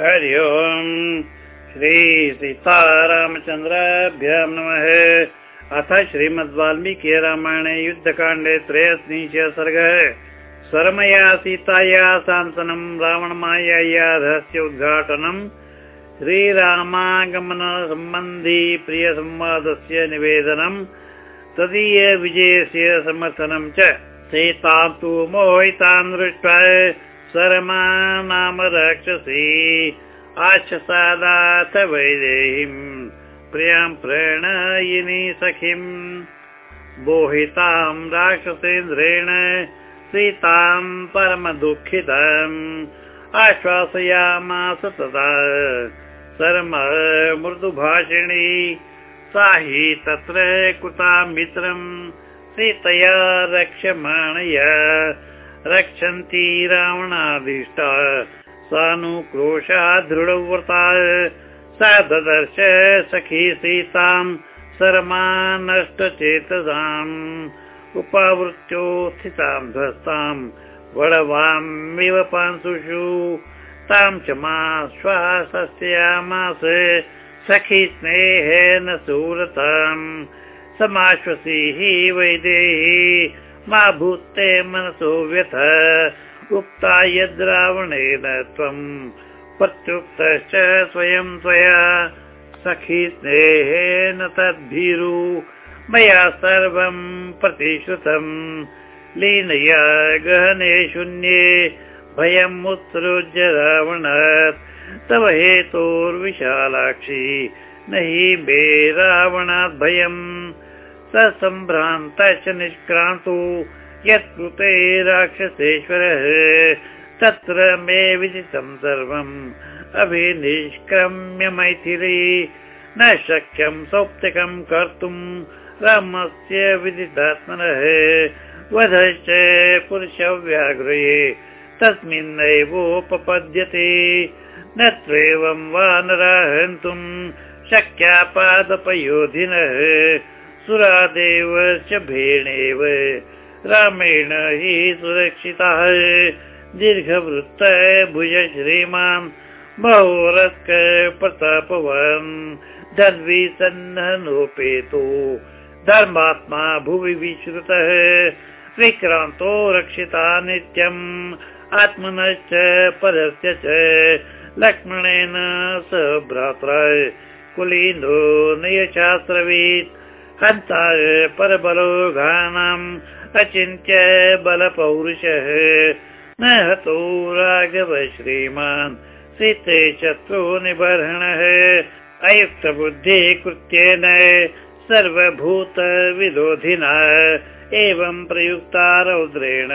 हरि ओम्। श्रीसीतारामचन्द्राभ्यां नमः। अथ श्रीमद्वाल्मीकि रामायणे युद्धकाण्डे त्रयस्मिंश सर्गः। स्वरमया सीताया सान्त्वनं रावणमाया रहस्य उद्घाटनम् श्रीरामागमनसम्बन्धी प्रियसंवादस्य निवेदनम् तदीय विजयस्य समर्थनं च। सीतां तु मोहितान् दृष्ट्वा सरमा नाम राक्षसी आशसादाथ वैदेहीम् प्रियां प्रणयिनी सखीम्। बोहितां राक्षसेन्द्रेण सीतां परमदुःखिताम्। आश्वासयामास तदा। शर्म मृदुभाषिणी सा हि तत्र कृता मित्रम्। सीतया रक्ष्यमाणया रक्षन्ती रावणाधीष्टा सानुक्रोशा दृढव्रता। सा ददर्श सखी सीतां शर्मा नष्टचेतसाम् उपावृत्योत्थितां ध्वस्तां वडवामिव पांसुषु। तां च मा श्वासस्यामास सखी स्नेहेन सुरताम्। समाश्वसी वैदेही मा भूते मनसो व्यथ। उक्ता यद्रावणेन त्वम् प्रत्युक्तश्च स्वयं त्वया सखी स्नेहेन तद्भीरु। मया सर्वं प्रतिश्रुतम् लीनया गहने शून्ये भयम् उत्सृज्य रावणात्। तव हेतोर्विशालाक्षी न हि मे रावणात् भयम् सम्भ्रान्तश्च निष्क्रान्तो। यत्कृते राक्षसेश्वरः। तत्र मे विदितं सर्वम्। अभिनिष्क्रम्य मैथिली। न शक्यं सौप्तिकं कर्तुम् रामस्य विदितात्मनः। वधश्च पुरुषव्याघ्रे तस्मिन्नैवोपपद्यते। न त्वेवं वा नराहन्तुम् शक्या पादपयोधिनः सुरादेव भेणेव। रामेण हि सुरक्षितः। दीर्घवृत्त भुज श्रीमान् बहुरस्क प्रतापवान् धन्वी सन्नोपेतो धर्मात्मा भुवि विश्रुतः। विक्रान्तो रक्षिता नित्यम्। आत्मनश्च परस्य च लक्ष्मणेन स भ्रात्र। कुलीनो नयशास्त्रवीत् हन्ता परबलोघानाम् अचिन्त्य बलपौरुषः। न हतो राघव श्रीमान् सीते शत्रु निबर्हणः। अयुक्तबुद्धिः कृत्येन सर्वभूत विरोधिना एवं प्रयुक्ता रौद्रेण।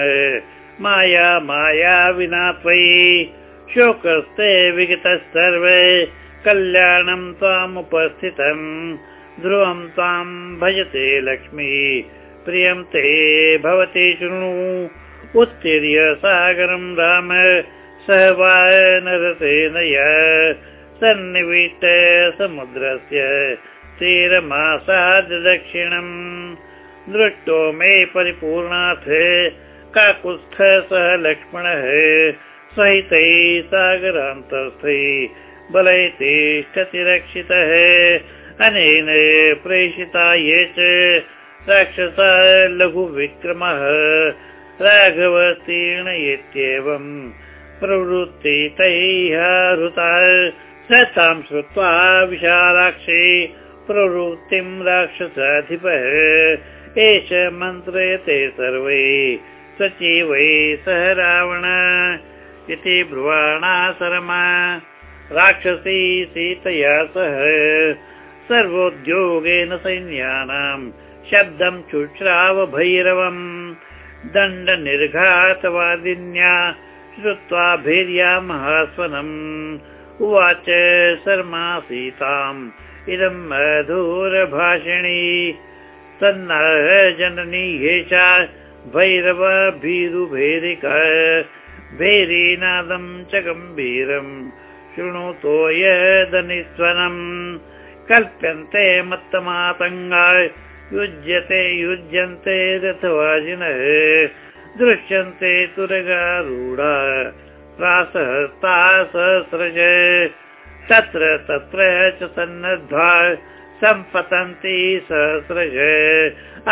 माया माया विना त्वयि। शोकस्ते विगतः सर्वे कल्याणं त्वामुपस्थितम् ध्रुवं त्वां भजते लक्ष्मी। प्रियं ते भवति शृणु। उत्तीर्य सागरं राम। सहवानरसेनय सन्निविष्ट समुद्रस्य तीरमासाद् दक्षिणम्। दृष्टो मे परिपूर्णाथ काकुत्स्थ सह लक्ष्मणः सहितैः सागरान्तस्थैः बलै तिष्ठति रक्षितः अनेन प्रेषिता ये च राक्षसा लघुविक्रमः। राघवतीर्ण इत्येवं प्रवृत्ति तैः हृता। स तां श्रुत्वा विशालाक्षी प्रवृत्तिं राक्षसाधिपः। एष मन्त्रयते सर्वै सचिवै सह रावण इति ब्रुवाणा शर्मा राक्षसी सीतया सह सर्वोद्योगेन सैन्यानां शब्दं शुश्राव भैरवम् दण्डनिर्घातवादिन्या श्रुत्वा भैर्या महास्वनम् उवाच शर्मा सीताम् इदं मधुरभाषिणी। सन्नः जननी एषा भैरव भीरुभैरिका भैरीनादं च गम्भीरम् शृणुतो यदनिस्वनम् कल्प्यन्ते मत्तमातङ्गाय युज्यते युज्यन्ते रथवाजिनः दृश्यन्ते तुरगारूढा प्रासहस्ता सहस्रज तत्र तत्र च सन्नद्धा सम्पतन्ति सहस्रज।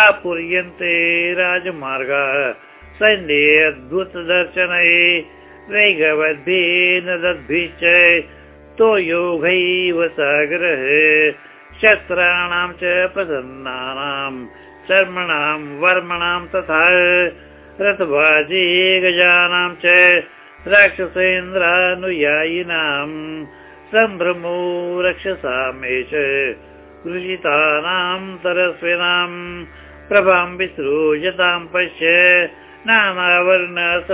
आपूर्यन्ते राजमार्गा सैन्ये अद्भुतदर्शनै वेगवद्भिः नद्भिश्च तो योगैव सागरः शस्त्राणां च प्रसन्नानां शर्मणां वर्मणां तथा रथबाजी गजानां च राक्षसेन्द्रानुयायिनां सम्भ्रमो रक्षसामेष कृषितानां सरस्विनां प्रभां विसृजतां पश्य नानावर्णसमुत्थितां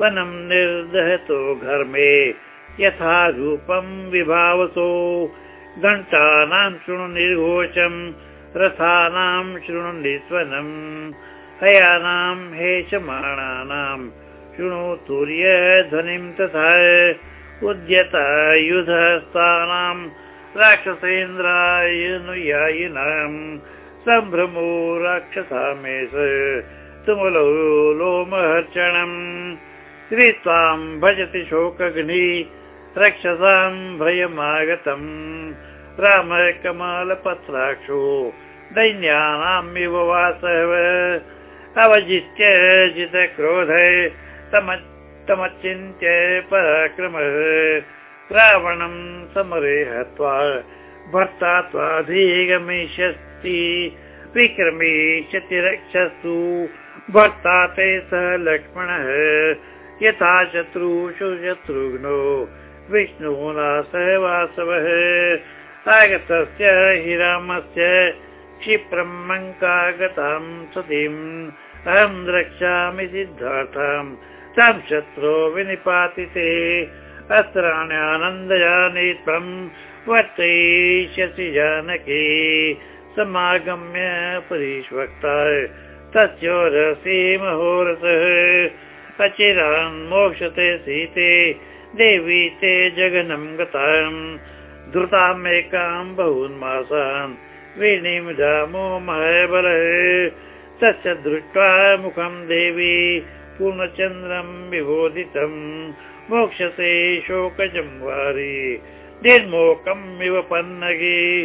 वनं निर्दहतो घर्मे यथा रूपं विभावसो। घण्टानां शृणु निर्घोषं रथानां शृणु निस्वनम् हयानां हेशमाणानां शृणु तुर्यध्वनिं तथा उद्यतायुधस्तानां राक्षसेन्द्रायनुयायिनां सम्भ्रमो राक्षसामेष तुमुलो लोमहर्षणम्। त्वां भजति शोकग्नि रक्षसां भयमागतम् राम कमलपत्राक्षो अवजित्य जितक्रोध तमचिन्त्य पराक्रमः। रावणं समरे हत्वा भर्ता त्वाधिगमिष्यति विक्रमिष्यति रक्षस्तु भर्ता ते स लक्ष्मणः। यथा शत्रुषु शत्रुघ्नो विष्णुना सह वासवः आगतस्य हि रामस्य क्षिप्रं मङ्कागतां सतीम् अहं द्रक्ष्यामि सिद्धार्थां। तं शत्रो विनिपातिते अस्त्राण्यानन्दयानि त्वं वर्तयिष्यसि जानकी। समागम्य परिष्वक्ता। तस्योरसि महोरसः। अचिरान् मोक्षते सीते देवी ते जगनं गताम् धृतामेकां महबल। तस्य दृष्ट्वा मुखं देवी पूर्णचन्द्रं विबोधितं मोक्षसे शोकजं वारि निर्मोकम् इव पन्नगी।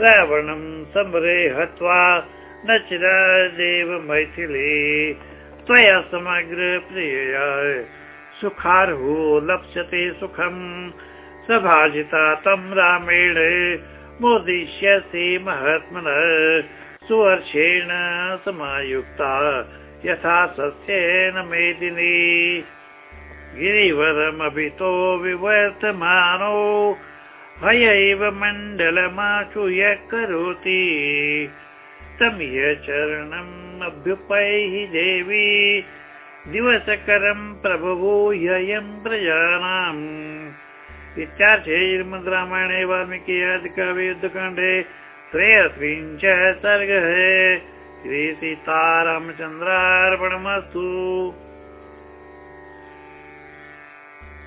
रावणं समरे हत्वा न चिरादेव मैथिली त्वया समग्र प्रियया सुखार्हो लप्स्यते सुखम्। सभाजिता तं रामेण मोदिष्यसि महात्मन। सुवर्षेण समायुक्ता यथा सस्येन मेदिनी। गिरिवरमभितो विवर्तमानो हयैव मण्डलमाशुय करोति तमिह चरणम् अभ्युपैहि देवी दिवसकरं प्रभवो ह्ययं प्रजानाम्। इत्यार्थे श्रीमद् रामायणे वाल्मीकि युद्धकाण्डे त्रयस्मिञ्च सर्गः। श्रीसीतारामचन्द्रार्पणमस्तु